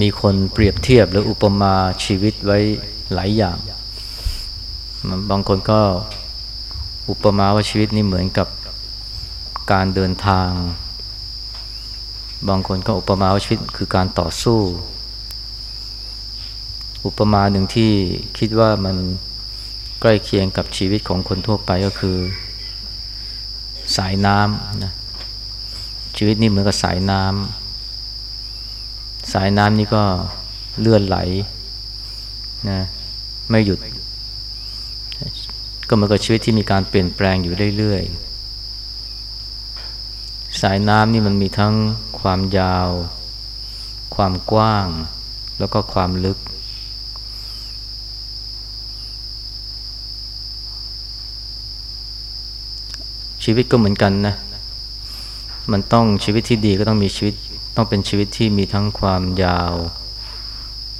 มีคนเปรียบเทียบหรืออุปมาชีวิตไว้หลายอย่าง บางคนก็อุปมาว่าชีวิตนี้เหมือนกับการเดินทาง บางคนก็อุปมาว่าชีวิตคือการต่อสู้ อุปมาหนึ่งที่คิดว่ามันใกล้เคียงกับชีวิตของคนทั่วไปก็คือ สายน้ำนะชีวิตนี้เหมือนกับสายน้ำ สายน้ำนี่ก็เลื่อนไหลนะไม่หยุด ก็มือนกับชีวิตที่มีการเปลี่ยนแปลงอยู่เรื่อยๆ สายน้ำนี่มันมีทั้งความยาว ความกว้าง แล้วก็ความลึก ชีวิตก็เหมือนกันนะ มันต้องชีวิตที่ดีก็ต้องมีชีวิต ต้องเป็นชีวิตที่มีทั้งความยาว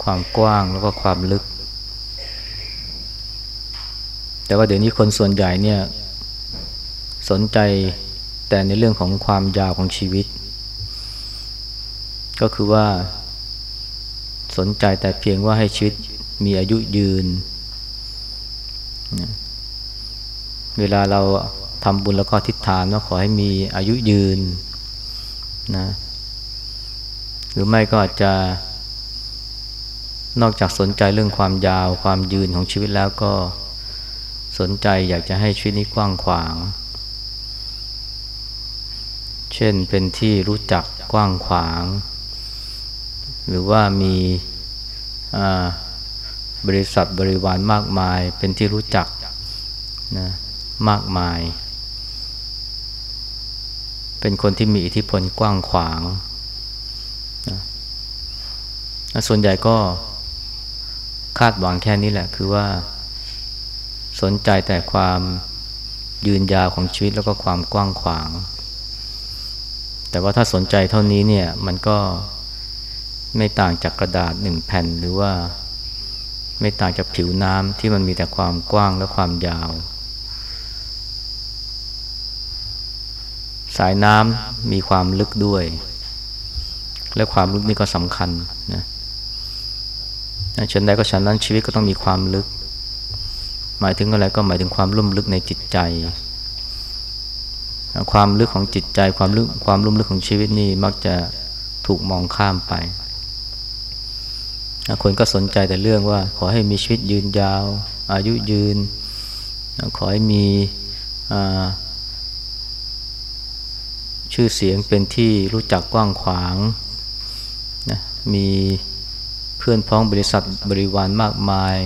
ความกว้างแล้วก็ความลึก แต่ว่าเดี๋ยวนี้คนส่วนใหญ่เนี่ยสนใจแต่ในเรื่องของความยาวของชีวิต ก็คือว่าสนใจแต่เพียงว่าให้ชีวิตมีอายุยืน เวลาเราทำบุญแล้วก็ทิฏฐานว่าขอให้มีอายุยืนนะ หรือไม่ก็อาจจะ นอกจากสนใจเรื่องความยาว ความยืนของชีวิตแล้วก็สนใจอยากจะให้ชีวิตนี้กว้างขวาง เช่นเป็นที่รู้จักกว้างขวาง หรือว่ามีบริษัทบริวารมากมาย เป็นที่รู้จักนะมากมาย เป็นคนที่มีอิทธิพลกว้างขวาง ส่วนใหญ่ก็คาดหวังแค่นี้แหละ คือว่าสนใจแต่ความยืนยาวของชีวิตแล้วก็ความกว้างขวาง แต่ว่าถ้าสนใจเท่านี้เนี่ยมันก็ไม่ต่างจากกระดาษหนึ่งแผ่นหรือว่าไม่ต่างจากผิวน้ำที่มันมีแต่ความกว้างและความยาว สายน้ำมีความลึกด้วย และความลึกนี่ก็สำคัญนะ ฉันใดก็ฉันนั้นชีวิตก็ต้องมีความลึก หมายถึงอะไรก็หมายถึงความลุ่มลึกในจิตใจ ความลึกของจิตใจความลึกความลุ่มลึกของชีวิตนี่มักจะถูกมองข้ามไป คนก็สนใจแต่เรื่องว่า ขอให้มีชีวิตยืนยาว อายุยืน ขอให้มีชื่อเสียงเป็นที่รู้จักกว้างขวางนะมี พื่อนพ้องบริษัทบริวารมากมาย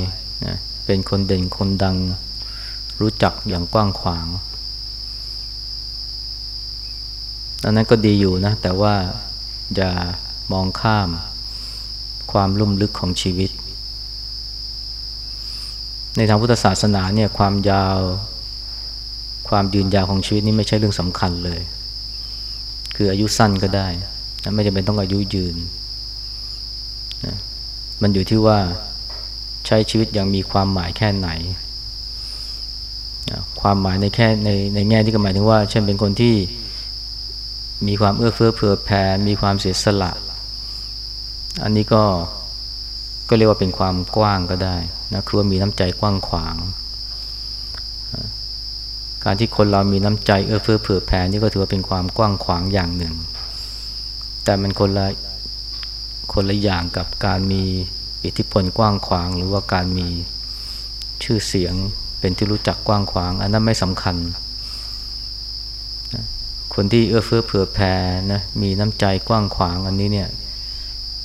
นะเป็นคนเด่นคนดังรู้จักอย่างกว้างขวางอันนั้นก็ดีอยู่นะ แต่ว่าอย่ามองข้ามความลุ่มลึกของชีวิต ในทางพุทธศาสนาเนี่ยความยาว ความยืนยาวของชีวิตนี่ไม่ใช่เรื่องสำคัญเลย คืออายุสั้นก็ได้ ไม่จำเป็นต้องอายุยืน มันอยู่ที่ว่าใช้ชีวิตอย่างมีความหมายแค่ไหน ความหมายในแค่ในในแง่ที่ก็หมายถึงว่า เช่นเป็นคนที่มีความเอื้อเฟื้อเผื่อแผ่ มีความเสียสละ อันนี้ก็ก็เรียกว่าเป็นความกว้างก็ได้นะคือว่ามีน้ำใจกว้างขวาง การที่คนเรามีน้ำใจเอื้อเฟื้อเผื่อแผ่นี่ก็ถือว่าเป็นความกว้างขวางอย่างหนึ่ง แต่มันคนละ คนละอย่างกับการมีอิทธิพลกว้างขวาง หรือว่าการมีชื่อเสียงเป็นที่รู้จักกว้างขวาง อันนั้นไม่สำคัญ คนที่เอื้อเฟื้อเผื่อแผ่นะมีน้ำใจกว้างขวาง อันนี้เนี่ย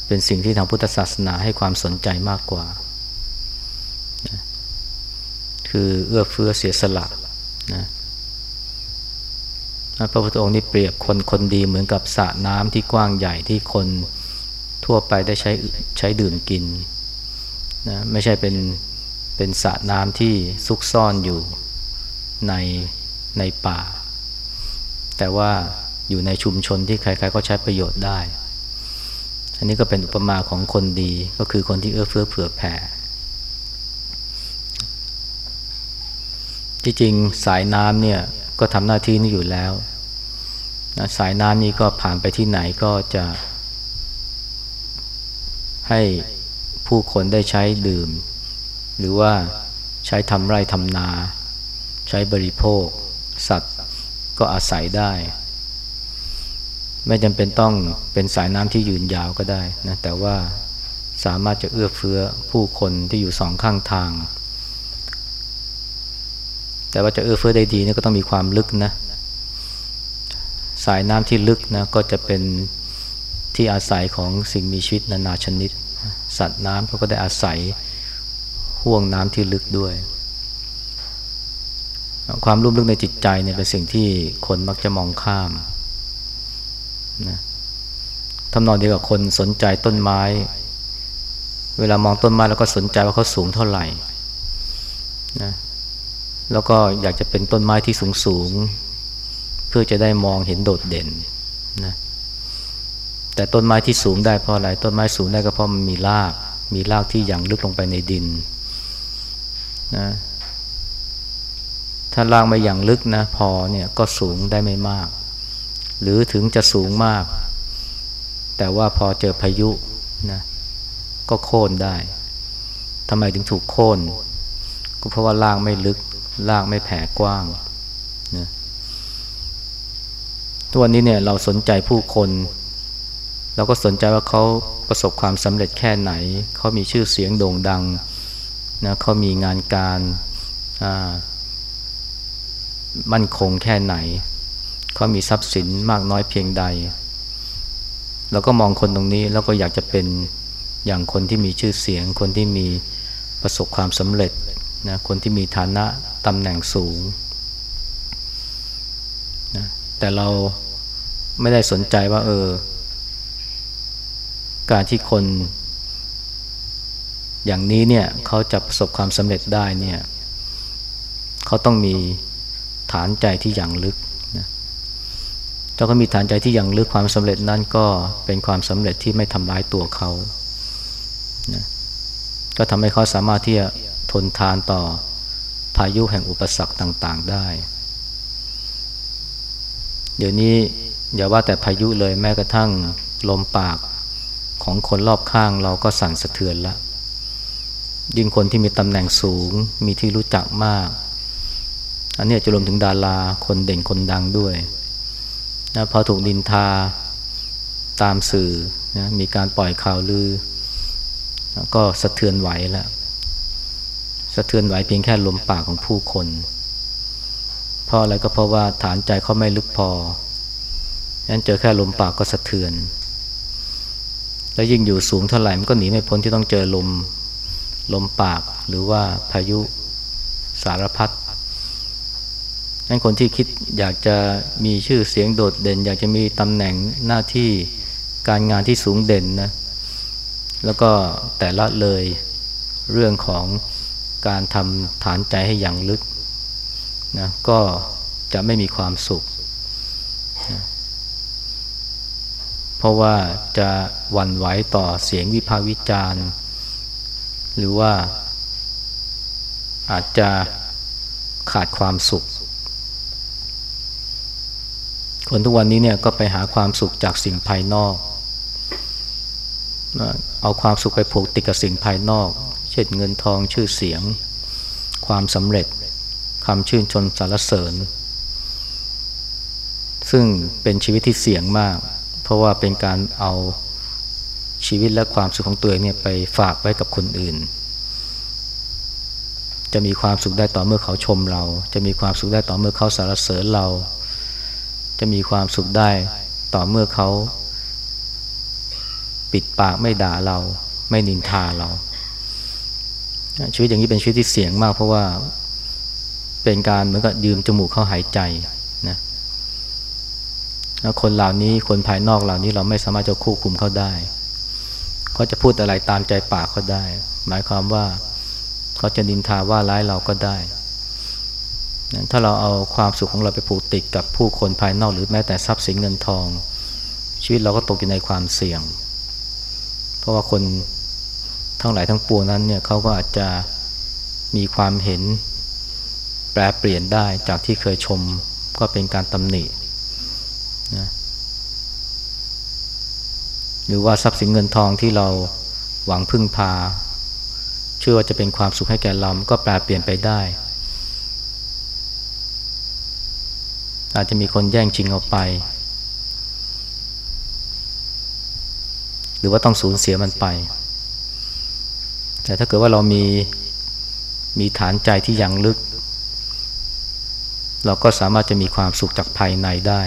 เป็นสิ่งที่ทางพุทธศาสนาให้ความสนใจมากกว่า คือเอื้อเฟื้อเสียสละนะพระพุทธองค์นี่เปรียบคนคนดีเหมือนกับสระน้ำที่กว้างใหญ่ที่คน ทั่วไปได้ใช้ใช้ดื่มกินนะไม่ใช่เป็นเป็นสระน้ำที่ซุกซ่อนอยู่ในในป่า แต่ว่าอยู่ในชุมชนที่ใครๆก็ใช้ประโยชน์ได้ อันนี้ก็เป็นอุปมาของคนดีก็คือคนที่เอื้อเฟื้อเผื่อแผ่ จริงๆสายน้ำเนี่ยก็ทำหน้าที่นี้อยู่แล้วนะสายน้ำนี้ก็ผ่านไปที่ไหนก็จะ ให้ผู้คนได้ใช้ดื่ม หรือว่าใช้ทำไร่ทำนา ใช้บริโภค สัตว์ก็อาศัยได้ ไม่จำเป็นต้องเป็นสายน้ำที่ยืนยาวก็ได้นะแต่ว่าสามารถจะเอื้อเฟื้อผู้คนที่อยู่สองข้างทาง แต่ว่าจะเอื้อเฟื้อได้ดีนี่ก็ต้องมีความลึกนะ สายน้ำที่ลึกนะก็จะเป็นที่อาศัยของสิ่งมีชีวิตนานาชนิด สัตว์น้ำเขาก็ได้อาศัยห่วงน้ำที่ลึกด้วย ความรุ่มลึกในจิตใจเนี่ยเป็นสิ่งที่คนมักจะมองข้ามนะทำนองเดียวกับคนสนใจต้นไม้ เวลามองต้นไม้แล้วก็สนใจว่าเขาสูงเท่าไหร่นะแล้วก็อยากจะเป็นต้นไม้ที่สูงสูง เพื่อจะได้มองเห็นโดดเด่นนะ แต่ต้นไม้ที่สูงได้เพราะอะไร ต้นไม้สูงได้ก็เพราะมันมีราก มีรากที่ยังลึกลงไปในดินนะถ้ารากไม่อย่างลึกนะพอเนี่ยก็สูงได้ไม่มาก หรือถึงจะสูงมาก แต่ว่าพอเจอพายุนะก็โค่นได้ทำไมถึงถูกโค่นก็เพราะว่ารากไม่ลึกรากไม่แผ่กว้างนะทุกวันนี้เนี่ยเราสนใจผู้คน เราก็สนใจว่าเขาประสบความสำเร็จแค่ไหน เขามีชื่อเสียงโด่งดังนะเขามีงานการมั่นคงแค่ไหน เขามีทรัพย์สินมากน้อยเพียงใด เราก็มองคนตรงนี้แล้วก็อยากจะเป็นอย่างคนที่มีชื่อเสียง คนที่มีประสบความสำเร็จนะคนที่มีฐานะตำแหน่งสูงนะแต่เราไม่ได้สนใจว่าเออ การที่คน อย่างนี้เนี่ยเขาจะประสบความสำเร็จได้เนี่ยเขาต้องมีฐานใจที่อย่างลึกนะถ้าเขามีฐานใจที่อย่างลึกความสำเร็จนั้นก็เป็นความสำเร็จที่ไม่ทำร้ายตัวเขานะก็ทำให้เขาสามารถที่จะทนทานต่อพายุแห่งอุปสรรคต่าง ๆได้ เดี๋ยวนี้อย่าว่าแต่พายุเลยแม้กระทั่งลมปาก ของคนรอบข้างเราก็สั่นสะเทือนล้วยิ่งคนที่มีตำแหน่งสูงมีที่รู้จักมาก อันนี้จะรวมถึงดาราคนเด่นคนดังด้วยนะพอถูกดินทาตามสื่อนะมีการปล่อยข่าวลือ ก็สะเทือนไหวแล้วสะเทือนไหวเพียงแค่ลมปากของผู้คนเพราะอะไรก็เพราะว่าฐานใจเขาไม่ลึกพองั้นเจอแค่ลมปากก็สะเทือน แล้วยิ่งอยู่สูงเท่าไหร่มันก็หนีไม่พ้นที่ต้องเจอลมลมปากหรือว่าพายุสารพัดนั้นคนที่คิดอยากจะมีชื่อเสียงโดดเด่น อยากจะมีตำแหน่งหน้าที่การงานที่สูงเด่นนะแล้วก็แต่ละเลยเรื่องของการทำฐานใจให้อย่างลึกนะก็จะไม่มีความสุข เพราะว่าจะหวั่นไหวต่อเสียงวิพากษ์วิจารณ์ หรือว่าอาจจะขาดความสุข คนทุกวันนี้เนี่ยก็ไปหาความสุขจากสิ่งภายนอก เอาความสุขไปผูกติดกับสิ่งภายนอก เช่นเงินทองชื่อเสียง ความสำเร็จคำชื่นชนสรรเสริญ ซึ่งเป็นชีวิตที่เสี่ยงมาก เพราะว่าเป็นการเอาชีวิตและความสุขของตัวเองเนี่ยไปฝากไว้กับคนอื่น จะมีความสุขได้ต่อเมื่อเขาชมเรา จะมีความสุขได้ต่อเมื่อเขาสรรเสริญเรา จะมีความสุขได้ต่อเมื่อเขาปิดปากไม่ด่าเรา ไม่นินทาเรา ชีวิตอย่างนี้เป็นชีวิตที่เสี่ยงมากเพราะว่าเป็นการเหมือนกับยืมจมูกเขาหายใจ คนเหล่านี้คนภายนอกเหล่านี้เราไม่สามารถจะควบคุมเขาได้เขาจะพูดอะไรตามใจปากเขาได้ หมายความว่าเขาจะนินทาว่าร้ายเราก็ได้ถ้าเราเอาความสุขของเราไปผูกติดกับผู้คนภายนอกหรือแม้แต่ทรัพย์สินเงินทอง ชีวิตเราก็ตกอยู่ในความเสี่ยง เพราะว่าคนทั้งหลายทั้งปวงนั้นเนี่ยเขาก็อาจจะมีความเห็นแปรเปลี่ยนได้จากที่เคยชมก็เป็นการตำหนิ นะหรือว่าทรัพย์สินเงินทองที่เราหวังพึ่งพา เชื่อว่าจะเป็นความสุขให้แก่เราก็แปลเปลี่ยนไปได้ อาจจะมีคนแย่งชิงเอาไป หรือว่าต้องสูญเสียมันไป แต่ถ้าเกิดว่าเรามีมีฐานใจที่ยังลึก เราก็สามารถจะมีความสุขจากภายในได้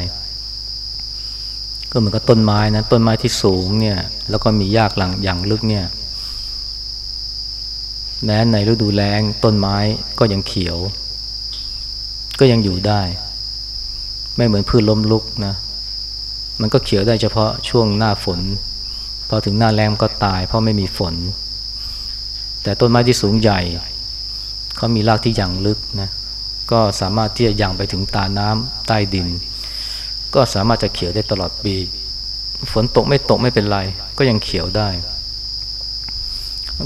ก็เหมือนกับต้นไม้นะต้นไม้ที่สูงเนี่ย แล้วก็มียากหลังอย่างลึกเนี่ยแม้ในฤดูแล้งต้นไม้ก็ยังเขียว ก็ยังอยู่ได้ ไม่เหมือนพืชล้มลุกนะ มันก็เขียวได้เฉพาะช่วงหน้าฝน พอถึงหน้าแล้งก็ตายเพราะไม่มีฝน แต่ต้นไม้ที่สูงใหญ่เขามีรากที่ยังลึกนะก็สามารถที่จะยังไปถึงตาน้ำใต้ดิน ก็สามารถจะเขียวได้ตลอดปี ฝนตกไม่ตกไม่เป็นไร ก็ยังเขียวได้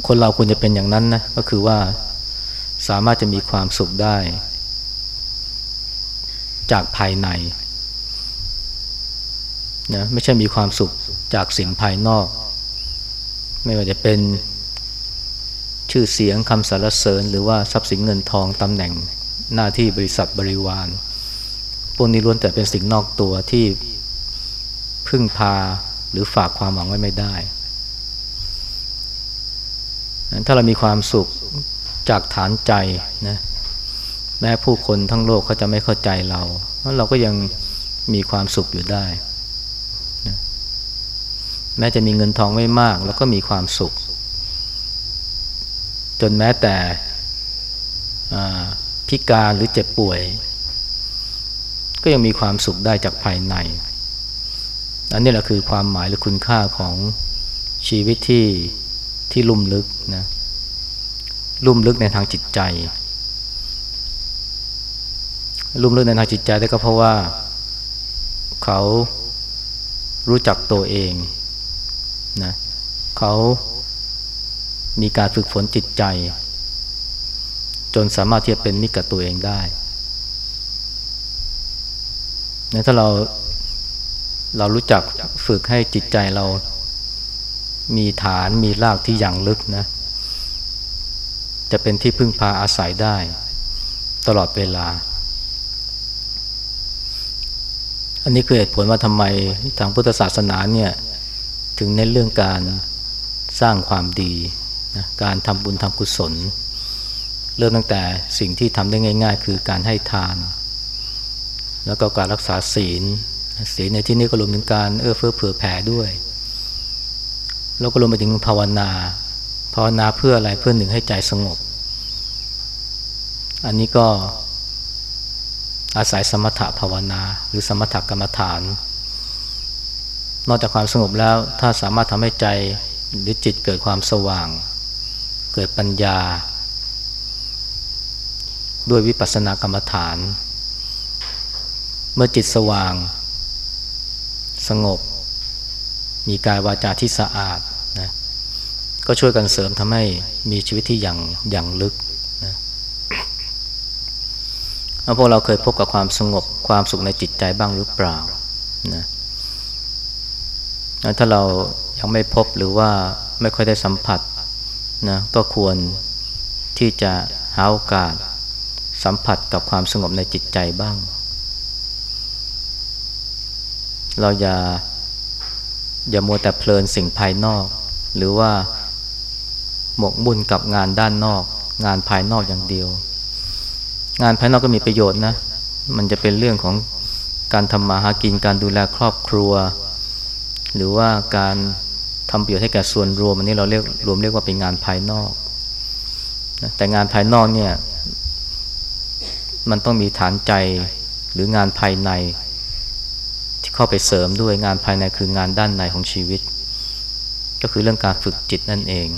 คนเราควรจะเป็นอย่างนั้นนะก็คือว่าสามารถจะมีความสุขได้ จากภายในนะไม่ใช่มีความสุขจากสิ่งภายนอก ไม่ว่าจะเป็นชื่อเสียงคำสรรเสริญ หรือว่าทรัพย์สินเงินทองตำแหน่งหน้าที่บริษัทบริวาร วกนี้ล้วนแต่เป็นสิ่งนอกตัวที่พึ่งพาหรือฝากความหวังไว้ไม่ได้ ถ้าเรามีความสุขจากฐานใจนะแม้ผู้คนทั้งโลกเขาจะไม่เข้าใจเราเราก็ยังมีความสุขอยู่ได้นะแม้จะมีเงินทองไม่มากเราก็มีความสุข จนแม้แต่พิการหรือเจ็บป่วย ก็ยังมีความสุขได้จากภายใน อันนี้แหละคือความหมายหรือคุณค่าของชีวิตที่ที่ลุ่มลึกนะลุ่มลึกในทางจิตใจ ลุ่มลึกในทางจิตใจได้ก็เพราะว่า เขารู้จักตัวเองนะเขามีการฝึกฝนจิตใจ จนสามารถที่จะเป็นมิตรกับตัวเองได้ นะถ้าเราเรารู้จักฝึกให้จิตใจเรามีฐานมีรากที่อย่างลึกนะ จะเป็นที่พึ่งพาอาศัยได้ ตลอดเวลา อันนี้คือเหตุผลว่าทำไมทางพุทธศาสนาเนี่ยถึงเน้นเรื่องการสร้างความดีนะการทำบุญทำกุศล เริ่มตั้งแต่สิ่งที่ทำได้ง่าย ๆ คือการให้ทาน แล้วก็การรักษาศีล ศีลในที่นี้ก็รวมถึงการเอื้อเฟื้อเผื่อแผ่ด้วย แล้วก็รวมไปถึงภาวนา ภาวนาเพื่ออะไรเพื่อหนึ่งให้ใจสงบ อันนี้ก็อาศัยสมถะภาวนา หรือสมถกรรมฐาน นอกจากความสงบแล้วถ้าสามารถทำให้ใจหรือจิตเกิดความสว่าง เกิดปัญญา ด้วยวิปัสสนากรรมฐาน เมื่อจิตสว่าง สงบ มีกายวาจาที่สะอาดนะก็ช่วยกันเสริมทำให้มีชีวิตที่อย่างอย่างลึกนะพวกเราเคยพบกับความสงบความสุขในจิตใจบ้างหรือเปล่านะถ้าเรายังไม่พบหรือว่าไม่ค่อยได้สัมผัสนะก็ควรที่จะหาโอกาสสัมผัสกับความสงบในจิตใจบ้าง เราอย่า อย่ามัวแต่เพลินสิ่งภายนอก หรือว่าหมกมุ่นกับงานด้านนอก งานภายนอกอย่างเดียว งานภายนอกก็มีประโยชน์นะ มันจะเป็นเรื่องของการทำมาหากินการดูแลครอบครัว หรือว่าการทำประโยชน์ให้แก่ส่วนรวมอันนี้เราเรียกรวมเรียกว่าเป็นงานภายนอกแต่งานภายนอกเนี่ย มันต้องมีฐานใจหรืองานภายใน เข้าไปเสริมด้วยงานภายในคืองานด้านในของชีวิต ก็คือเรื่องการฝึกจิตนั่นเอง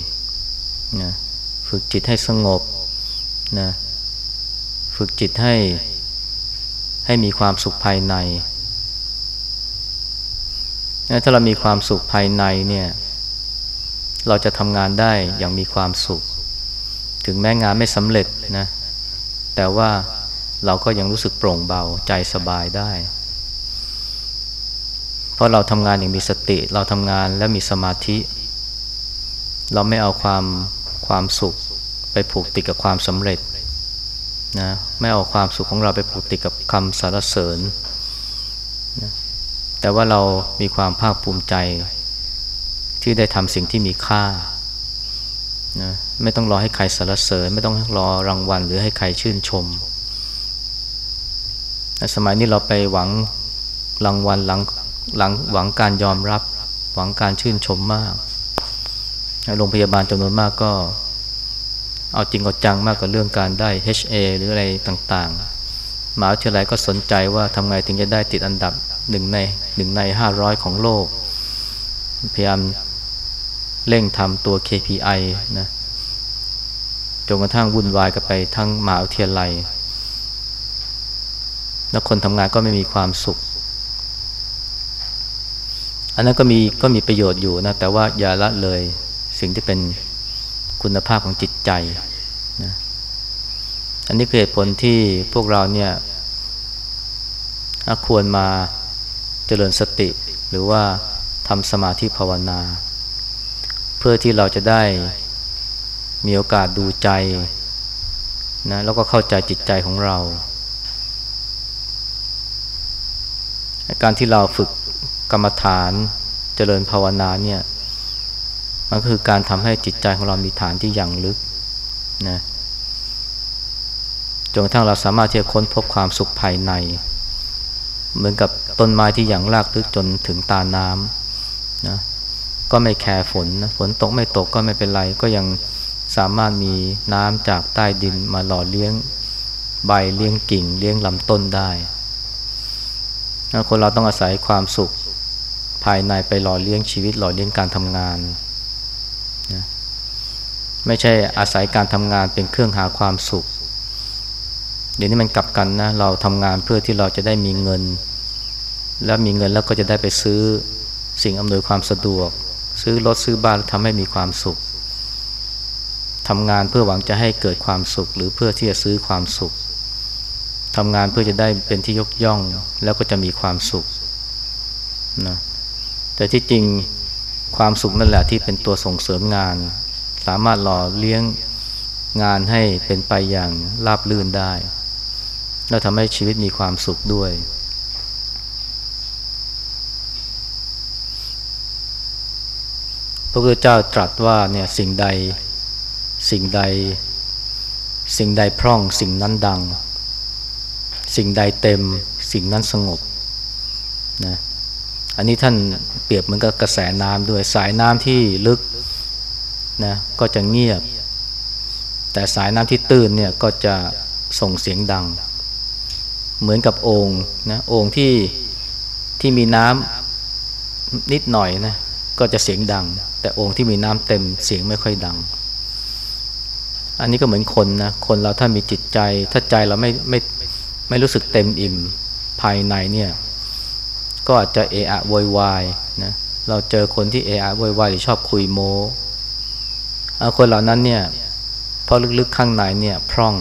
นะฝึกจิตให้สงบนะฝึกจิตให้ให้มีความสุขภายในนะถ้าเรามีความสุขภายในเนี่ย เราจะทำงานได้อย่างมีความสุข ถึงแม้งานไม่สำเร็จนะ แต่ว่าเราก็ยังรู้สึกโปร่งเบาใจสบายได้ เพราะเราทำงานอย่างมีสติ เราทำงานและมีสมาธิ เราไม่เอาความความสุขไปผูกติดกับความสำเร็จนะไม่เอาความสุขของเราไปผูกติดกับคำสรรเสริญนะแต่ว่าเรามีความภาคภูมิใจ ที่ได้ทำสิ่งที่มีค่านะไม่ต้องรอให้ใครสรรเสริญ ไม่ต้องรอรางวัล หรือให้ใครชื่นชม สมัยนี้เราไปหวังรางวัลหลัง หลังหวังการยอมรับ หวังการชื่นชมมาก โรงพยาบาลจำนวนมากก็ เอาจริงเอาจังมากกับเรื่องการได้ HA หรืออะไรต่างๆมหาวิทยาลัยก็สนใจว่าทำไงถึงจะได้ติดอันดับหนึ่งในหนึ่งในห้าร้อยของโลก พยายามเร่งทำตัว KPI นะจนกระทั่งวุ่นวายกันไปทั้งมหาวิทยาลัย แล้วคนทำงานก็ไม่มีความสุข อันนั้นก็มีก็มีประโยชน์อยู่นะแต่ว่าอย่าละเลยสิ่งที่เป็นคุณภาพของจิตใจนะอันนี้คือเหตุผลที่พวกเราเนี่ยควรมาเจริญสติ หรือว่าทำสมาธิภาวนา เพื่อที่เราจะได้มีโอกาสดูใจนะแล้วก็เข้าใจจิตใจของเรา การที่เราฝึก กรรมฐานเจริญภาวนาเนี่ยมันคือการทำให้จิตใจของเรามีฐานที่ยังลึกนะจนกระทั่งเราสามารถที่จะค้นพบความสุขภายใน เหมือนกับต้นไม้ที่ยังรากลึกจนถึงตาน้ำนะก็ไม่แคร์ฝนนะฝนตกไม่ตกก็ไม่เป็นไร ก็ยังสามารถมีน้ำจากใต้ดินมาหล่อเลี้ยงใบเลี้ยงกิ่ง เลี้ยงลำต้นได้คนเราต้องอาศัยความสุข ภายในไปหล่อเลี้ยงชีวิตหล่อเลี้ยงการทำงานนะไม่ใช่อาศัยการทำงานเป็นเครื่องหาความสุข เดี๋ยวนี้มันกลับกันนะ เราทำงานเพื่อที่เราจะได้มีเงิน แล้วมีเงินแล้วก็จะได้ไปซื้อสิ่งอำนวยความสะดวก ซื้อรถซื้อบ้านทำให้มีความสุขทำงานเพื่อหวังจะให้เกิดความสุข หรือเพื่อที่จะซื้อความสุขทำงานเพื่อจะได้เป็นที่ยกย่อง แล้วก็จะมีความสุขนะ แต่ที่จริงความสุขนั่นแหละที่เป็นตัวส่งเสริมงาน สามารถหล่อเลี้ยงงานให้เป็นไปอย่างราบรื่นได้ แล้วทำให้ชีวิตมีความสุขด้วย พระพุทธเจ้าตรัสว่าเนี่ยสิ่งใดสิ่งใด สิ่งใดพร่องสิ่งนั้นดัง สิ่งใดเต็ม สิ่งนั้นสงบนะ อันนี้ท่านเปรียบเหมือนกับกระแสน้ำด้วยสายน้ำที่ลึกนะก็จะเงียบ แต่สายน้ำที่ตื้นเนี่ยก็จะส่งเสียงดัง เหมือนกับโอ่งนะโอ่งที่ที่มีน้ำนิดหน่อยนะก็จะเสียงดัง แต่โอ่งที่มีน้ำเต็มเสียงไม่ค่อยดัง อันนี้ก็เหมือนคนนะคนเราถ้ามีจิตใจ ถ้าใจเราไม่ไม่ไม่รู้สึกเต็มอิ่มภายในเนี่ย ก็อาจจะเอะอะโวยวายนะเราเจอคนที่เอะอะโวยวายหรือชอบคุยโม้คนเหล่านั้นเนี่ยพอลึกๆข้างในเนี่ยพร่อง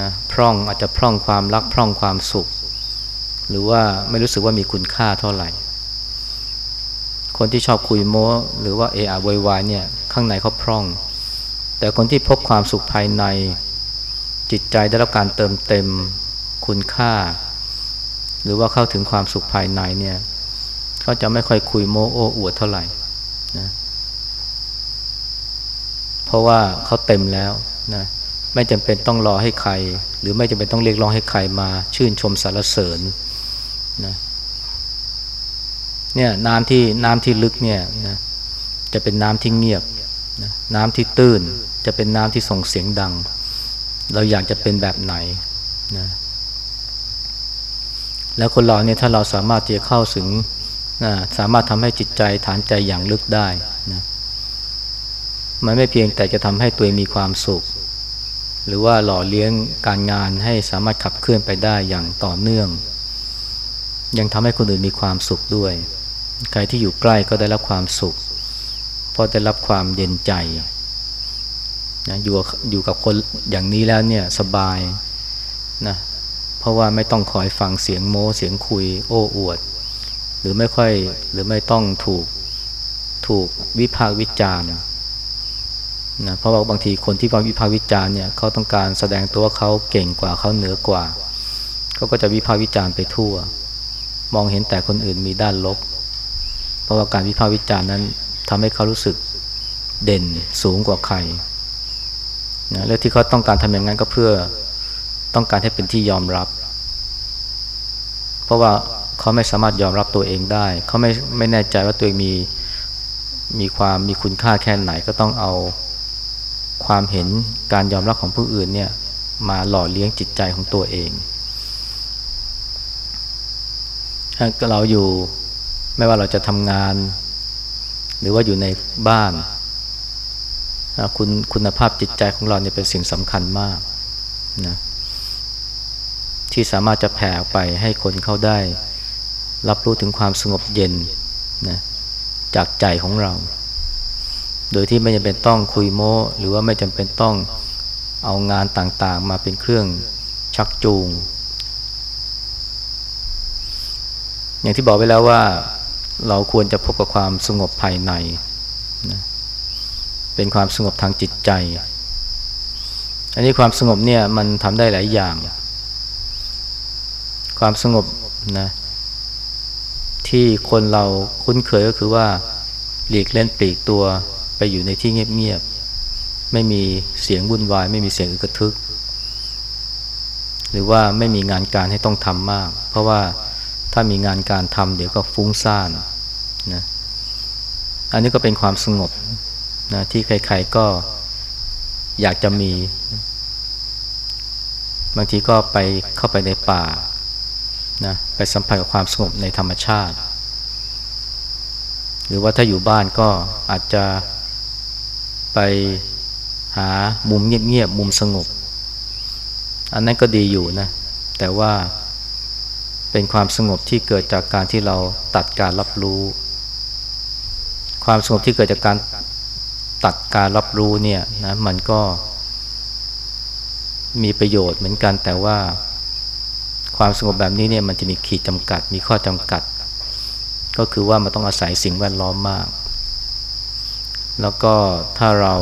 นะพร่องอาจจะพร่องความรักพร่องความสุข หรือว่าไม่รู้สึกว่ามีคุณค่าเท่าไหร่ คนที่ชอบคุยโม้ หรือว่าเอะอะโวยวายเนี่ยข้างในเขาพร่อง แต่คนที่พบความสุขภายใน จิตใจได้รับการเติมเต็มคุณค่า หรือว่าเข้าถึงความสุขภายในเนี่ยเขาจะไม่ค่อยคุยโมโอ้อวดเท่าไหร่นะเพราะว่าเขาเต็มแล้วนะไม่จำเป็นต้องรอให้ใคร หรือไม่จำเป็นต้องเรียกร้องให้ใครมา ชื่นชมสรรเสริญนะเนี่ยน้ำที่น้ำที่ลึกเนี่ยนะจะเป็นน้ำที่เงียบนะน้ำที่ตื้นจะเป็นน้ำที่ส่งเสียงดัง เราอยากจะเป็นแบบไหนนะ แล้วคนเราเนี่ยถ้าเราสามารถจะเข้าถึงนะสามารถทำให้จิตใจฐานใจอย่างลึกได้นะมันไม่เพียงแต่จะทำให้ตัวมีความสุข หรือว่าหล่อเลี้ยงการงานให้สามารถขับเคลื่อนไปได้อย่างต่อเนื่อง ยังทำให้คนอื่นมีความสุขด้วย ใครที่อยู่ใกล้ก็ได้รับความสุข เพราะได้รับความเย็นใจนะอยู่อยู่กับคนอย่างนี้แล้วเนี่ยสบายนะ เพราะว่าไม่ต้องคอยฟังเสียงโม้เสียงคุย โอ้อวด หรือไม่ค่อยหรือไม่ต้องถูกถูกวิพากษ์วิจารณ์นะเพราะว่าบางทีคนที่วิพากษ์วิจารณ์เนี่ยเขาต้องการแสดงตัวเขาเก่งกว่าเขาเหนือกว่าเขาก็จะวิพากษ์วิจารณ์ไปทั่ว มองเห็นแต่คนอื่นมีด้านลบ เพราะว่าการวิพากษ์วิจารณ์นั้นทำให้เขารู้สึกเด่นสูงกว่าใครนะและที่เขาต้องการทำอย่างนั้นก็เพื่อ ต้องการให้เป็นที่ยอมรับ เพราะว่าเขาไม่สามารถยอมรับตัวเองได้ เขาไม่ไม่แน่ใจว่าตัวเองมีมีความมีคุณค่าแค่ไหนก็ต้องเอาความเห็นการยอมรับของผู้อื่นเนี่ยมาหล่อเลี้ยงจิตใจของตัวเองเราอยู่ไม่ว่าเราจะทำงาน หรือว่าอยู่ในบ้านคุณคุณภาพจิตใจของเราเนี่ยเป็นสิ่งสำคัญมากนะ ที่สามารถจะแผ่ไปให้คนเข้าได้ รับรู้ถึงความสงบเย็นนะจากใจของเรา โดยที่ไม่จำเป็นต้องคุยโม้ หรือว่าไม่จำเป็นต้องเอางานต่างๆ มาเป็นเครื่องชักจูง อย่างที่บอกไว้แล้วว่าเราควรจะพบกับความสงบภายในนะเป็นความสงบทางจิตใจ อันนี้ความสงบเนี่ยมันทำได้หลายอย่าง ความสงบนะที่คนเราคุ้นเคยก็คือว่าหลีกเล่นปลีกตัวไปอยู่ในที่เงียบๆไม่มีเสียงวุ่นวาย ไม่มีเสียงอึกทึก หรือว่าไม่มีงานการให้ต้องทำมาก เพราะว่าถ้ามีงานการทำเดี๋ยวก็ฟุ้งซ่านนะอันนี้ก็เป็นความสงบนะที่ใครๆก็อยากจะมี บางทีก็ไปเข้าไปในป่า นะไปสัมผัสกับความสงบในธรรมชาติ หรือว่าถ้าอยู่บ้านก็อาจจะไปหามุมเงียบๆมุมสงบ อันนั้นก็ดีอยู่นะ แต่ว่าเป็นความสงบที่เกิดจากการที่เราตัดการรับรู้ ความสงบที่เกิดจากการตัดการรับรู้เนี่ยนะมันก็มีประโยชน์เหมือนกันแต่ว่า ความสงบแบบนี้เนี่ยมันจะมีขีดจำกัด มีข้อจำกัด ก็คือว่ามันต้องอาศัยสิ่งแวดล้อมมาก แล้วก็ถ้าเรา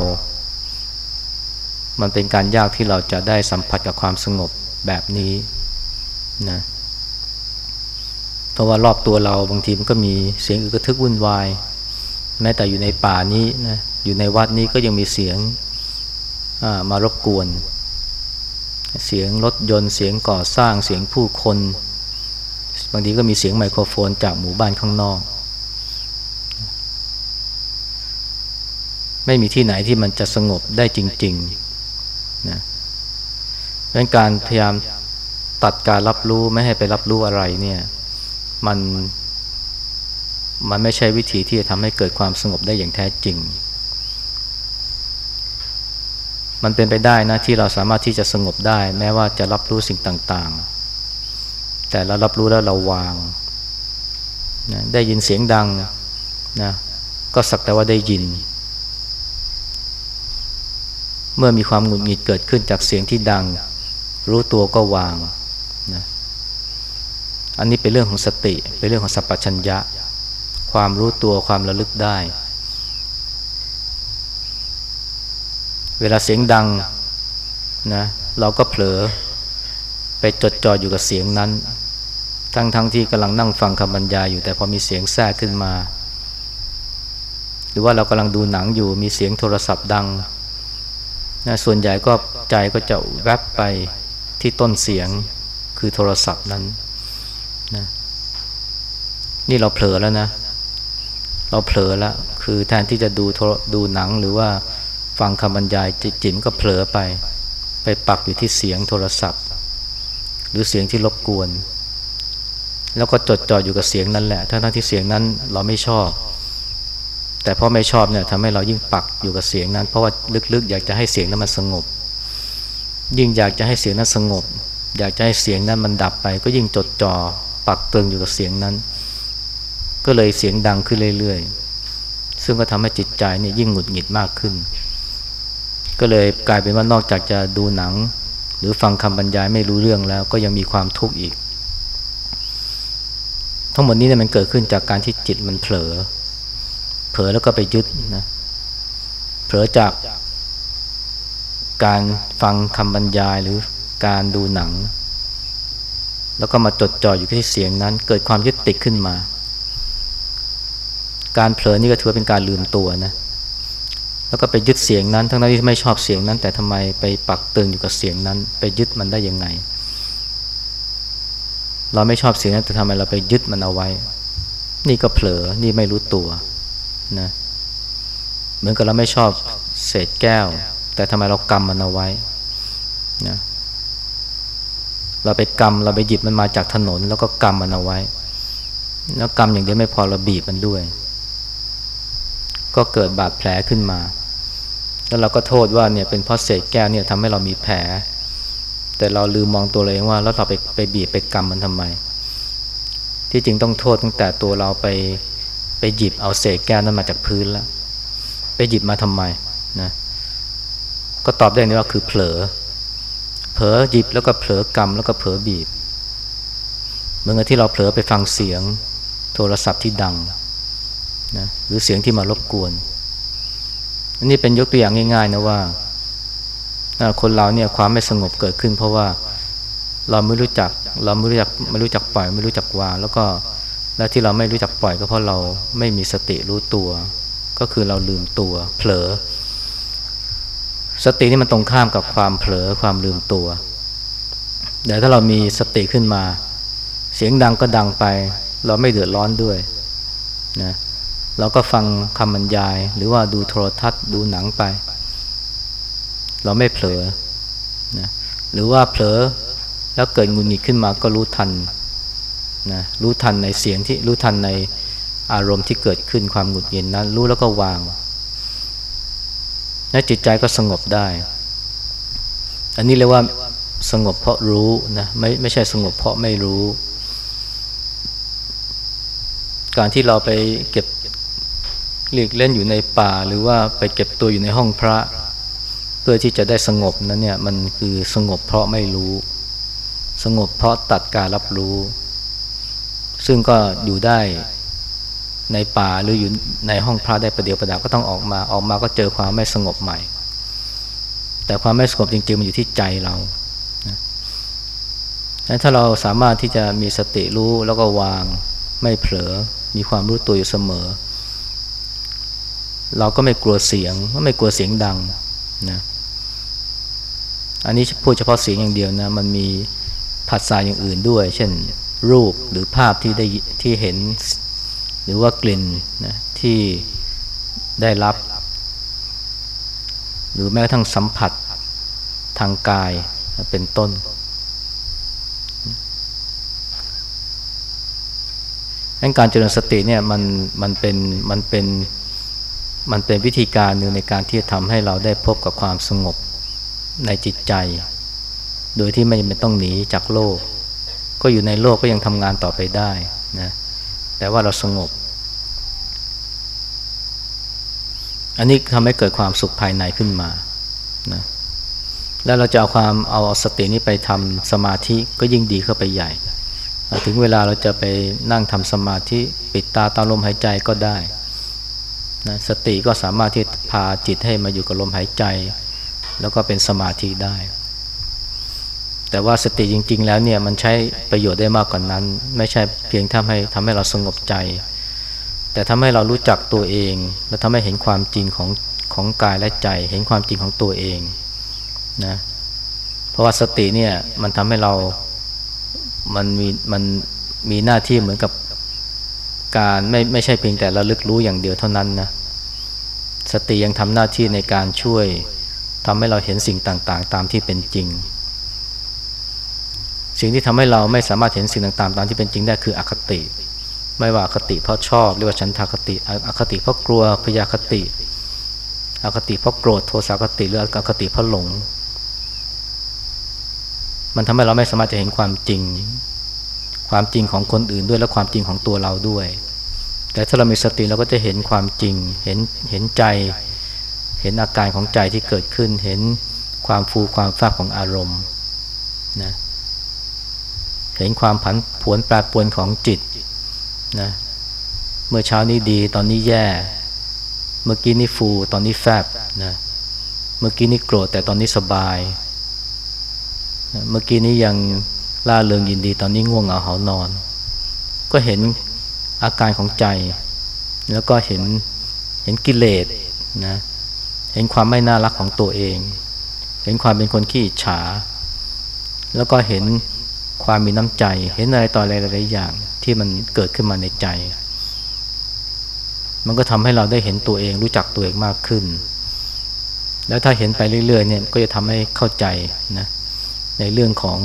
มันเป็นการยากที่เราจะได้สัมผัสกับความสงบแบบนี้นะเพราะว่ารอบตัวเราบางทีมันก็มีเสียงอึกทึกวุ่นวาย แม้แต่อยู่ในป่านี้นะอยู่ในวัดนี้ก็ยังมีเสียงมารบกวน เสียงรถยนต์เสียงก่อสร้างเสียงผู้คน บางทีก็มีเสียงไมโครโฟนจากหมู่บ้านข้างนอก ไม่มีที่ไหนที่มันจะสงบได้จริงๆนะดังการพยายามตัดการรับรู้ไม่ให้ไปรับรู้อะไรเนี่ยมันมันไม่ใช่วิธีที่จะทำให้เกิดความสงบได้อย่างแท้จริง มันเป็นไปได้นะที่เราสามารถที่จะสงบได้ แม้ว่าจะรับรู้สิ่งต่างๆ แต่เรารับรู้แล้วเราวางนะได้ยินเสียงดังนะก็สักแต่ว่าได้ยิน เมื่อมีความหงุดหงิดเกิดขึ้นจากเสียงที่ดัง รู้ตัวก็วางนะอันนี้เป็นเรื่องของสติ เป็นเรื่องของสัพพัญญะ ความรู้ตัวความระลึกได้ เวลาเสียงดังนะเราก็เผลอไปจดจ่ออยู่กับเสียงนั้น ทั้งทั้งที่กำลังนั่งฟังคำบรรยายอยู่แต่พอมีเสียงแทรกขึ้นมา หรือว่าเรากำลังดูหนังอยู่มีเสียงโทรศัพท์ดังนะส่วนใหญ่ก็ใจก็จะแวบไปที่ต้นเสียงคือโทรศัพท์นั้นนะนี่เราเผลอแล้วนะ เราเผลอแล้วคือแทนที่จะดูดูหนังหรือว่า ฟังคำบรรยายจิตจิตก็เผลอไป ไปปักอยู่ที่เสียงโทรศัพท์ หรือเสียงที่รบกวน แล้วก็จดจ่ออยู่กับเสียงนั้นแหละทั้งที่เสียงนั้นเราไม่ชอบ แต่เพราะไม่ชอบเนี่ยทำให้เรายิ่งปักอยู่กับเสียงนั้น เพราะว่าลึกๆ อยากจะให้เสียงนั้นมันสงบ ยิ่งอยากจะให้เสียงนั้นสงบ อยากจะให้เสียงนั้นมันดับไป ก็ยิ่งจดจ่อปักเตืองอยู่กับเสียงนั้น ก็เลยเสียงดังขึ้นเรื่อยๆซึ่งก็ทำให้จิตใจเนี่ยยิ่งหงุดหงิดมากขึ้น ก็เลยกลายเป็นว่านอกจากจะดูหนัง หรือฟังคำบรรยายไม่รู้เรื่องแล้ว ก็ยังมีความทุกข์อีก ทั้งหมดนี้เนี่ยมันเกิดขึ้นจากการที่จิตมันเผลอ เผลอแล้วก็ไปยึดนะเผลอจากการฟังคำบรรยายหรือการดูหนัง แล้วก็มาจดจ่ออยู่ที่เสียงนั้น เกิดความยึดติดขึ้นมา การเผลอนี่ก็ถือเป็นการลืมตัวนะ แล้วก็ไปยึดเสียงนั้น ทั้งนั้นที่ไม่ชอบเสียงนั้น แต่ทำไมไปปักตึงอยู่กับเสียงนั้น ไปยึดมันได้ยังไง เราไม่ชอบเสียงนั้นแต่ทำไมเราไปยึดมันเอาไว้ นี่ก็เผลอนี่ไม่รู้ตัวนะเหมือนกับเราไม่ชอบเศษแก้ว แต่ทำไมเรากำมันเอาไว้นะเราไปกำเราไปหยิบมันมาจากถนน แล้วก็กำมันเอาไว้ แล้วกำอย่างเดียวไม่พอเราบีบมันด้วย ก็เกิดบาดแผลขึ้นมา แล้วเราก็โทษว่าเนี่ยเป็นเพราะเศษแก้วเนี่ยทำให้เรามีแผล แต่เราลืมมองตัวเราเองว่าแล้วเราไปไปบีบไปกรรมมันทำไม ที่จริงต้องโทษตั้งแต่ตัวเราไปไปหยิบเอาเศษแก้วนั้นมาจากพื้นแล้ว ไปหยิบมาทำไมนะก็ตอบได้นี่ว่าคือเผลอ เผลอหยิบแล้วก็เผลอกรรมแล้วก็เผลอบีบเหมือนกับที่เราเผลอไปฟังเสียงโทรศัพท์ที่ดังนะหรือเสียงที่มารบกวน อันนี้เป็นยกตัวอย่างง่ายๆนะว่าคนเราเนี่ยความไม่สงบเกิดขึ้น เพราะว่าเราไม่รู้จัก เราไม่รู้จักไม่รู้จักปล่อย ไม่รู้จักวาง แล้วก็และที่เราไม่รู้จักปล่อยก็เพราะเราไม่มีสติรู้ตัว ก็คือเราลืมตัวเผลอ สตินี่มันตรงข้ามกับความเผลอความลืมตัวแต่ถ้าเรามีสติขึ้นมา เสียงดังก็ดังไป เราไม่เดือดร้อนด้วยนะ เราก็ฟังคำบรรยาย หรือว่าดูโทรทัศน์ดูหนังไป เราไม่เผลอนะหรือว่าเผลอแล้วเกิดงุนงิดขึ้นมาก็รู้ทันนะรู้ทันในเสียงที่รู้ทันในอารมณ์ที่เกิดขึ้นความหงุดหงิดนั้น รู้แล้วก็วางและจิตใจก็สงบได้ อันนี้เรียกว่าสงบเพราะรู้นะไม่ไม่ใช่สงบเพราะไม่รู้ การที่เราไปเก็บ หลีกเล่นอยู่ในป่าหรือว่าไปเก็บตัวอยู่ในห้องพระ เพื่อที่จะได้สงบนั้นเนี่ยมันคือสงบเพราะไม่รู้ สงบเพราะตัดการรับรู้ ซึ่งก็อยู่ได้ในป่าหรืออยู่ในห้องพระได้ประเดี๋ยวประดาก็ต้องออกมาออกมาก็เจอความไม่สงบใหม่ แต่ความไม่สงบจริงๆมันอยู่ที่ใจเราถ้าเราสามารถที่จะมีสติรู้แล้วก็วางไม่เผลอมีความรู้ตัวอยู่เสมอ เราก็ไม่กลัวเสียงไม่กลัวเสียงดังนะอันนี้พูดเฉพาะเสียงอย่างเดียวนะ มันมีผัสสะอย่างอื่นด้วย เช่น รูปหรือภาพที่ได้ที่เห็น หรือว่ากลิ่นนะที่ได้รับ หรือแม้กระทั่งสัมผัสทางกายเป็นต้นการเจริญสติเนี่ยมันมันเป็นมันเป็น มันเป็นวิธีการหนึ่งในการที่จะทำให้เราได้พบกับความสงบในจิตใจ โดยที่ไม่ต้องหนีจากโลก ก็อยู่ในโลกก็ยังทำงานต่อไปได้นะแต่ว่าเราสงบ อันนี้ทำให้เกิดความสุขภายในขึ้นมานะแล้วเราจะเอาความเอาสตินี้ไปทำสมาธิก็ยิ่งดีเข้าไปใหญ่ ถึงเวลาเราจะไปนั่งทำสมาธิปิดตาตามลมหายใจก็ได้ นะสติก็สามารถที่พาจิตให้มาอยู่กับลมหายใจ แล้วก็เป็นสมาธิได้ แต่ว่าสติจริง ๆ แล้วเนี่ยมันใช้ประโยชน์ได้มากกว่านนั้น ไม่ใช่เพียงทำให้ทำให้เราสงบใจ แต่ทำให้เรารู้จักตัวเอง และทำให้เห็นความจริงของของกายและใจ เห็นความจริงของตัวเองนะเพราะว่าสติเนี่ยมันทำให้เรามันมีมันมีหน้าที่เหมือนกับ การไม่ไม่ใช่เพียงแต่ระลึกรู้อย่างเดียวเท่านั้นนะสติยังทำหน้าที่ในการช่วยทำให้เราเห็นสิ่งต่างๆ ตามที่เป็นจริง สิ่งที่ทำให้เราไม่สามารถเห็นสิ่งต่างๆ ตามที่เป็นจริงได้คืออคติ ไม่ว่าอคติเพราะชอบหรือว่าฉันทาคติอคติเพราะกลัวพยาคติอคติเพราะโกรธโทสะคติหรืออคติเพราะหลง มันทำให้เราไม่สามารถจะเห็นความจริง ความจริงของคนอื่นด้วยและความจริงของตัวเราด้วย แต่ถ้าเรามีสติเราก็จะเห็นความจริง เห็นเห็นใจ เห็นอาการของใจที่เกิดขึ้น เห็นความฟูความฟาของอารมณ์นะเห็นความผันผวนแปรปรวนของจิตนะเมื่อเช้านี้ดีตอนนี้แย่ เมื่อกี้นี่ฟูตอนนี้แฟบนะเมื่อกี้นี่โกรธแต่ตอนนี้สบาย เมื่อกี้นี้ยัง ล่าเริงยินดีตอนนี้ง่วงเหงาหานอน ก็เห็นอาการของใจ แล้วก็เห็นเห็นกิเลสนะเห็นความไม่น่ารักของตัวเอง เห็นความเป็นคนขี้ฉา แล้วก็เห็นความมีน้ำใจ เห็นอะไรต่ออะไรหลายอย่างที่มันเกิดขึ้นมาในใจ มันก็ทำให้เราได้เห็นตัวเองรู้จักตัวเองมากขึ้น แล้วถ้าเห็นไปเรื่อยๆเนี่ยก็จะทำให้เข้าใจนะในเรื่องของ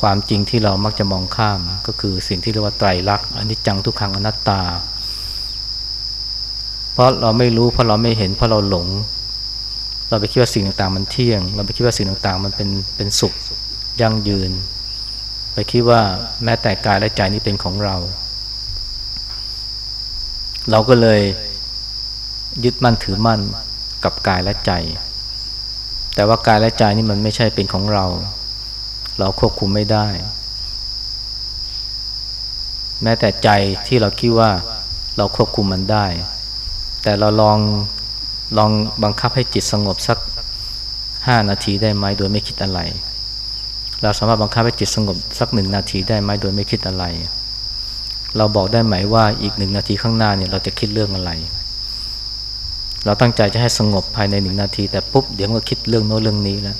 ความจริงที่เรามักจะมองข้าม ก็คือสิ่งที่เรียกว่าไตรลักษณ์อนิจจังทุกขังอนัตตา เพราะเราไม่รู้เพราะเราไม่เห็นเพราะเราหลง เราไปคิดว่าสิ่งต่างๆมันเที่ยง เราไปคิดว่าสิ่งต่างๆมันเป็นเป็นสุขยั่งยืน ไปคิดว่าแม้แต่กายและใจนี้เป็นของเรา เราก็เลยยึดมั่นถือมั่นกับกายและใจ แต่ว่ากายและใจนี่มันไม่ใช่เป็นของเรา เราควบคุมไม่ได้ แม้แต่ใจที่เราคิดว่าเราควบคุมมันได้ แต่เราลองลองบังคับให้จิตสงบสักห้านาทีได้ไหมโดยไม่คิดอะไร เราสามารถบังคับให้จิตสงบสักหนึ่งนาทีได้ไหมโดยไม่คิดอะไร เราบอกได้ไหมว่าอีกหนึ่งนาทีข้างหน้าเนี่ยเราจะคิดเรื่องอะไร เราตั้งใจจะให้สงบภายในหนึ่งนาที แต่ปุ๊บเดี๋ยวก็คิดเรื่องโน้นเรื่องนี้แล้ว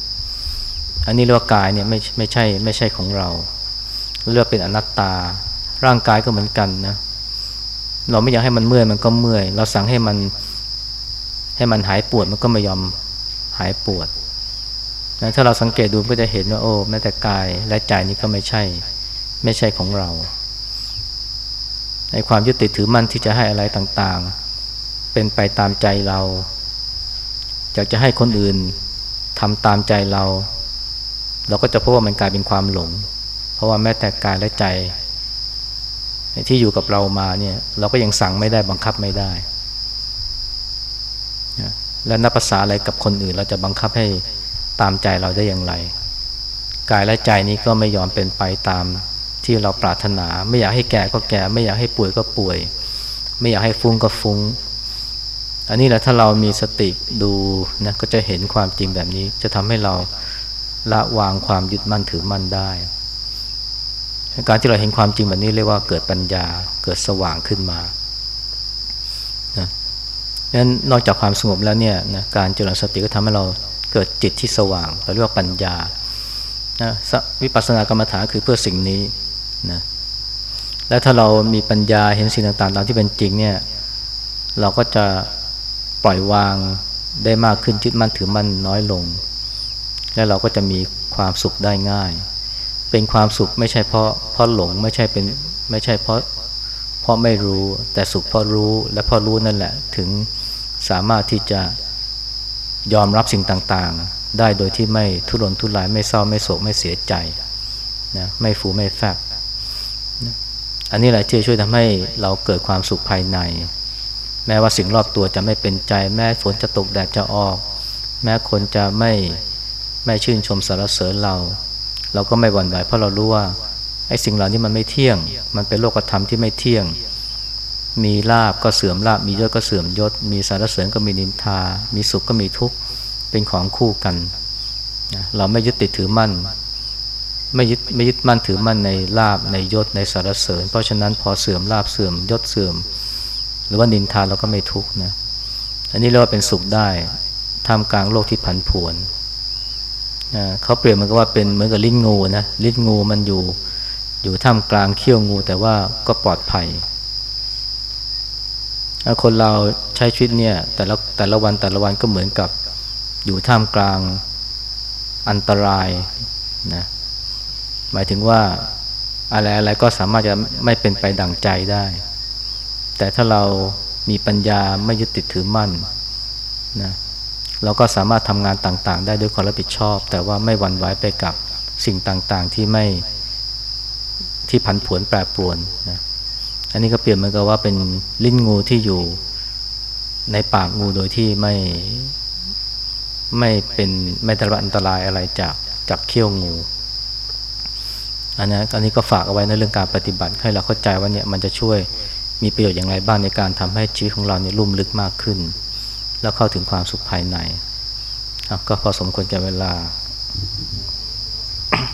อันนี้เรียกว่ากายเนี่ยไม่ไม่ใช่ไม่ใช่ของเรา เรียกเป็นอนัตตา ร่างกายก็เหมือนกันนะ เราไม่อยากให้มันเมื่อยมันก็เมื่อย เราสั่งให้มันให้มันหายปวดมันก็ไม่ยอมหายปวดนะถ้าเราสังเกตดูก็จะเห็นว่าโอ้แม้แต่กายและใจนี้ก็ไม่ใช่ ไม่ใช่ของเรา ในความยึดติดถือมั่นที่จะให้อะไรต่างๆ เป็นไปตามใจเราอยากจะให้คนอื่นทำตามใจเรา เราก็จะพบว่ามันกลายเป็นความหลง เพราะว่าแม้แต่กายและใจ ที่อยู่กับเรามาเนี่ย เราก็ยังสั่งไม่ได้บังคับไม่ได้และนับภาษาอะไรกับคนอื่น เราจะบังคับให้ตามใจเราได้อย่างไร กายและใจนี้ก็ไม่ยอมเป็นไปตามที่เราปรารถนา ไม่อยากให้แก่ก็แก่ ไม่อยากให้ป่วยก็ป่วย ไม่อยากให้ฟุ้งก็ฟุ้ง อันนี้แหละถ้าเรามีสติดูนะก็จะเห็นความจริงแบบนี้ จะทำให้เรา ละวางความยึดมั่นถือมั่นได้ การที่เราเห็นความจริงแบบนี้เรียกว่าเกิดปัญญาเกิดสว่างขึ้นมานั้นนอกจากความสงบแล้วเนี่ยนะการเจริญสติก็ทำให้เราเกิดจิตที่สว่างเราเรียกว่าปัญญานะวิปัสสนากรรมฐานคือเพื่อสิ่งนี้นะและถ้าเรามีปัญญาเห็นสิ่งต่างๆตามที่เป็นจริงเนี่ยเราก็จะปล่อยวางได้มากขึ้นยึดมั่นถือมั่นน้อยลง และเราก็จะมีความสุขได้ง่าย เป็นความสุขไม่ใช่เพราะเพราะหลงไม่ใช่เป็นไม่ใช่เพราะเพราะไม่รู้แต่สุขเพราะรู้และเพราะรู้นั่นแหละ ถึงสามารถที่จะยอมรับสิ่งต่างๆ ได้โดยที่ไม่ทุรนทุรายไม่เศร้าไม่โศกไม่เสียใจนะไม่ฟูไม่แฟบนะอันนี้แหละที่ช่วยทำให้เราเกิดความสุขภายใน แม้ว่าสิ่งรอบตัวจะไม่เป็นใจ แม้ฝนจะตกแดดจะออก แม้คนจะไม่ ไม่ชื่นชมสรรเสริญเรา เราก็ไม่หวั่นไหวเพราะเรารู้ว่าไอ้สิ่งเหล่านี้มันไม่เที่ยง มันเป็นโลกธรรมที่ไม่เที่ยง มีลาบก็เสื่อมลาบมียศก็เสื่อมยศ มีสารเสริญก็มีนินทา มีสุขก็มีทุกข์เป็นของคู่กันนะเราไม่ยึดติดถือมั่น ไม่ยึดไม่ยึดมั่นถือมั่นในลาบในยศในสารเสริญ เพราะฉะนั้นพอเสื่อมลาบเสื่อมยศเสื่อม หรือว่านินทาเราก็ไม่ทุกข์นะอันนี้เรียกว่าเป็นสุขได้ท่ามกลางโลกที่ผันผวน นะเขาเปรียบมันก็ว่าเป็นเหมือนกับลิ้นงูนะลิ้นงูมันอยู่อยู่ท่ามกลางเขี้ยวงูแต่ว่าก็ปลอดภัยคนเราใช้ชีวิตเนี่ยแต่ละแต่ละวันแต่ละวันก็เหมือนกับอยู่ท่ามกลางอันตรายนะหมายถึงว่าอะไรอะไรก็สามารถจะไม่เป็นไปดั่งใจได้ แต่ถ้าเรามีปัญญาไม่ยึดติดถือมั่นนะ เราก็สามารถทำงานต่างๆ ได้ด้วยความรับผิดชอบ แต่ว่าไม่หวั่นไหวไปกับสิ่งต่างๆ ที่ไม่ที่ผันผวนแปรปรวนนะอันนี้ก็เปรียบเหมือนกับว่าเป็นลิ้นงูที่อยู่ในปากงูโดยที่ไม่ไม่เป็นไม่ได้รับอันตรายอะไรจากจากเขี้ยวงูอันนี้อันนี้ก็ฝากเอาไว้ในเรื่องการปฏิบัติให้เราเข้าใจว่าเนี่ยมันจะช่วยมีประโยชน์อย่างไรบ้างในการทำให้ชีวิตของเราเนี่ยลุ่มลึกมากขึ้น แล้วเข้าถึงความสุขภายในก็พอสมควรแก่เวลา